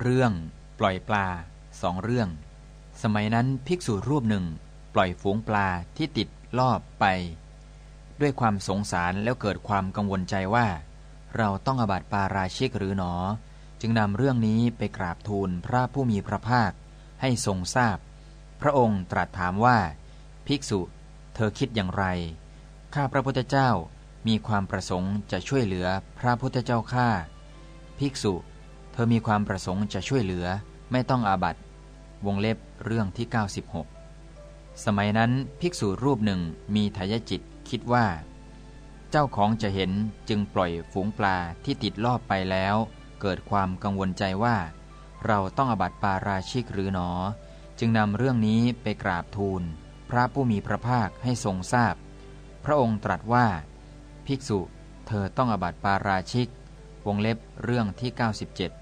เรื่องปล่อยปลาสองเรื่อง สมัยนั้นภิกษุรูปหนึ่ง ปล่อยฝูงปลาที่ติดลอบไป ด้วยความสงสารแล้วเกิดความกังวลใจว่า เราต้องอบัติปาราชิกหรือหนอ จึงนำเรื่องนี้ไปกราบทูลพระผู้มีพระภาคให้ทรงทราบพพระองค์ตรัสถามว่า ภิกษุ เธอคิดอย่างไร ข้าพระพุทธเจ้ามีความประสงค์จะช่วยเหลือพระพุทธเจ้าข้าภิกษุ เธอมีความประสงค์จะช่วยเหลือไม่ต้องอาบัตวงเล็บเรื่องที่ 96 สมัยนั้นภิกษุรูปหนึ่งมีทายจิตคิดว่า เจ้าของจะเห็นจึงปล่อยฝูงปลาที่ติดลอบไปแล้ว เกิดความกังวลใจว่า เราต้องอาบัตปาราชิกหรือหนอ จึงนำเรื่องนี้ไปกราบทูล พระผู้มีพระภาคให้ทรงทราบพพระองค์ตรัสว่า ภิกษุเธอต้องอาบัตปาราชิก วงเล็บเรื่องที่ 97